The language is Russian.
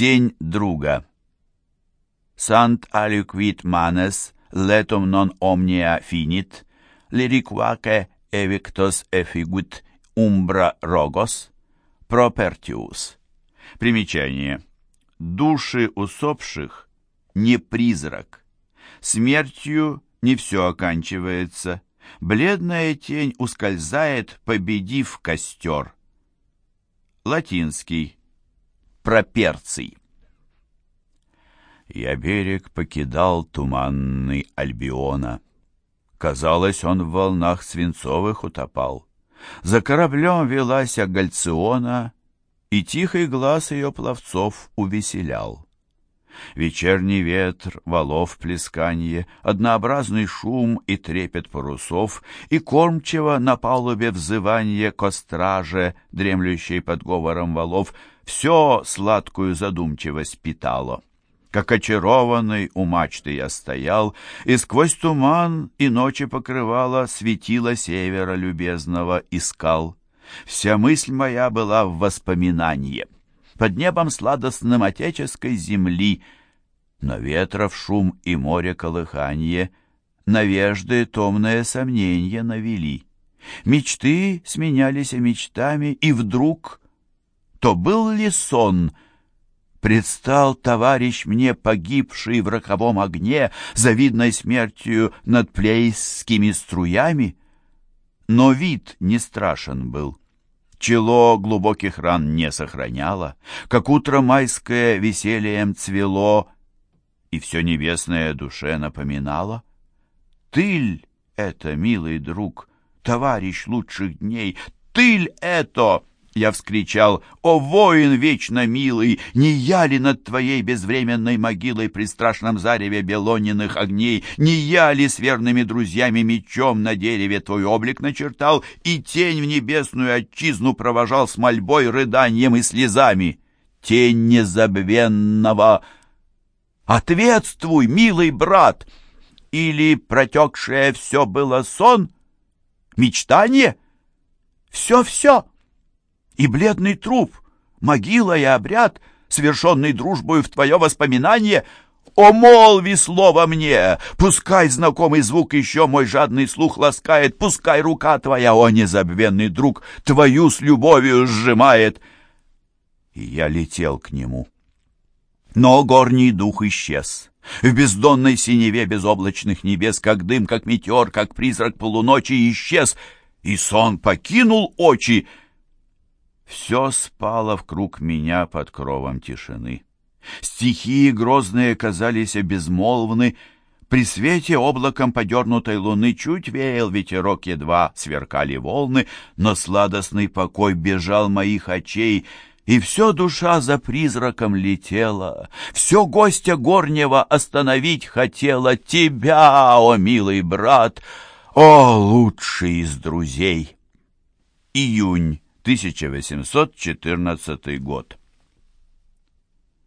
Тень друга. Sant aliquid manes letum non omnia finit, liriquaque evictos effigut umbra rogos, propertius. Примечание. Души усопших не призрак. Смертью не все оканчивается. Бледная тень ускользает, победив костер. Латинский. Проперций. Я берег покидал туманный Альбиона. Казалось, он в волнах свинцовых утопал. За кораблем велась Гальциона, и тихий глаз ее пловцов увеселял. Вечерний ветр, валов плесканье, однообразный шум и трепет парусов, и кормчиво на палубе взывание костраже, дремлющей под говором валов, все сладкую задумчивость питало. Как очарованный у мачты я стоял, и сквозь туман и ночи покрывала светило севера любезного искал. Вся мысль моя была в воспоминании — под небом сладостным отеческой земли, но ветров шум и море колыханье, навежды томное сомнение навели. Мечты сменялись мечтами, и вдруг, то был ли сон, предстал товарищ мне, погибший в роковом огне, завидной смертью над плейскими струями? Но вид не страшен был. Чело глубоких ран не сохраняло, как утро майское весельем цвело, и все небесное душе напоминало. Тыль это, милый друг, товарищ лучших дней, тыль это! Я вскричал, «О, воин вечно милый, не я ли над твоей безвременной могилой при страшном зареве белониных огней, не я ли с верными друзьями мечом на дереве твой облик начертал и тень в небесную отчизну провожал с мольбой, рыданием и слезами? Тень незабвенного! Ответствуй, милый брат! Или протекшее все было сон? Мечтание? Все-все!» И бледный труп, могила и обряд, совершенный дружбою в твое воспоминание, о, молви слово мне! Пускай знакомый звук еще мой жадный слух ласкает, Пускай рука твоя, о незабвенный друг, Твою с любовью сжимает. И я летел к нему. Но горний дух исчез. В бездонной синеве безоблачных небес, Как дым, как метеор, как призрак полуночи исчез, И сон покинул очи, все спало вкруг меня под кровом тишины. Стихии грозные казались безмолвны, при свете облаком подернутой луны чуть веял ветерок, едва сверкали волны, но сладостный покой бежал моих очей, и все душа за призраком летела, все гостя горнего остановить хотела тебя, о милый брат, о лучший из друзей. Июнь 1814 год.